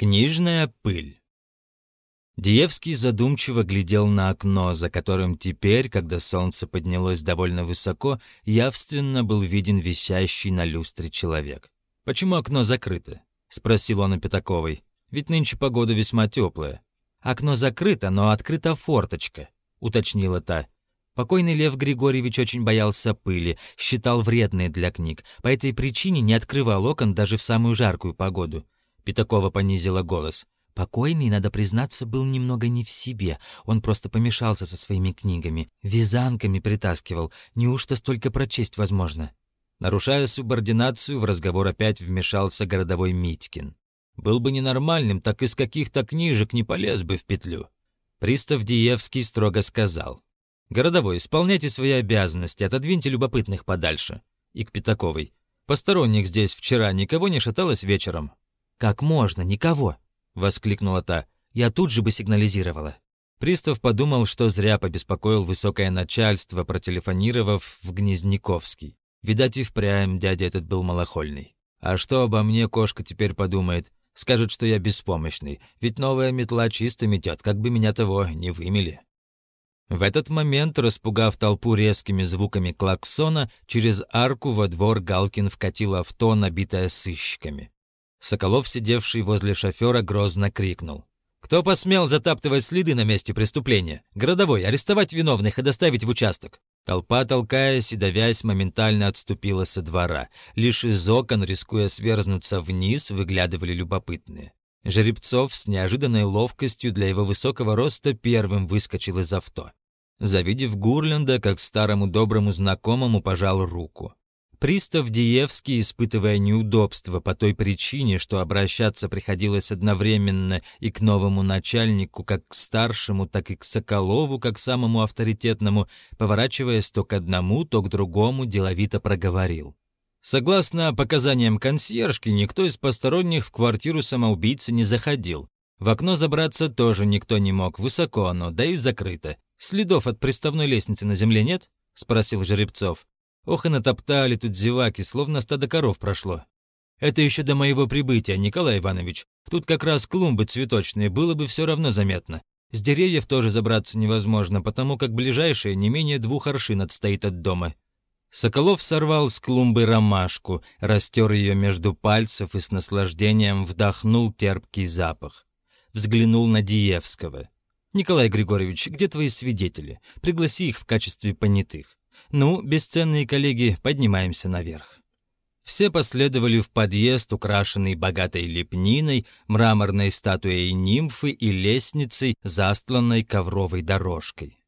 Книжная пыль. Диевский задумчиво глядел на окно, за которым теперь, когда солнце поднялось довольно высоко, явственно был виден висящий на люстре человек. «Почему окно закрыто?» — спросил он у Пятаковой. «Ведь нынче погода весьма теплая». «Окно закрыто, но открыта форточка», — уточнила та. Покойный Лев Григорьевич очень боялся пыли, считал вредной для книг. По этой причине не открывал окон даже в самую жаркую погоду. Пятакова понизила голос. Покойный, надо признаться, был немного не в себе. Он просто помешался со своими книгами. Вязанками притаскивал. Неужто столько прочесть возможно? Нарушая субординацию, в разговор опять вмешался городовой Митькин. «Был бы ненормальным, так из каких-то книжек не полез бы в петлю». Пристав Диевский строго сказал. «Городовой, исполняйте свои обязанности, отодвиньте любопытных подальше». И к Пятаковой. «Посторонних здесь вчера никого не шаталось вечером?» «Как можно? Никого!» — воскликнула та. «Я тут же бы сигнализировала». Пристав подумал, что зря побеспокоил высокое начальство, протелефонировав в Гнезняковский. Видать, и впрямь дядя этот был малохольный. «А что обо мне кошка теперь подумает? Скажет, что я беспомощный, ведь новая метла чисто метет, как бы меня того не вымели». В этот момент, распугав толпу резкими звуками клаксона, через арку во двор Галкин вкатил авто, набитое сыщиками. Соколов, сидевший возле шофера, грозно крикнул. «Кто посмел затаптывать следы на месте преступления? Городовой, арестовать виновных и доставить в участок!» Толпа, толкаясь и давясь, моментально отступила со двора. Лишь из окон, рискуя сверзнуться вниз, выглядывали любопытные. Жеребцов с неожиданной ловкостью для его высокого роста первым выскочил из авто. Завидев Гурленда, как старому доброму знакомому, пожал руку. Пристав Диевский, испытывая неудобства по той причине, что обращаться приходилось одновременно и к новому начальнику, как к старшему, так и к Соколову, как самому авторитетному, поворачиваясь то к одному, то к другому, деловито проговорил. Согласно показаниям консьержки, никто из посторонних в квартиру самоубийцы не заходил. В окно забраться тоже никто не мог, высоко оно, да и закрыто. Следов от приставной лестницы на земле нет? — спросил Жеребцов. Ох и натоптали тут зеваки, словно стадо коров прошло. Это еще до моего прибытия, Николай Иванович. Тут как раз клумбы цветочные, было бы все равно заметно. С деревьев тоже забраться невозможно, потому как ближайшее не менее двух аршин отстоит от дома. Соколов сорвал с клумбы ромашку, растер ее между пальцев и с наслаждением вдохнул терпкий запах. Взглянул на Диевского. «Николай Григорьевич, где твои свидетели? Пригласи их в качестве понятых. Ну, бесценные коллеги, поднимаемся наверх. Все последовали в подъезд, украшенный богатой лепниной, мраморной статуей нимфы и лестницей, застланной ковровой дорожкой.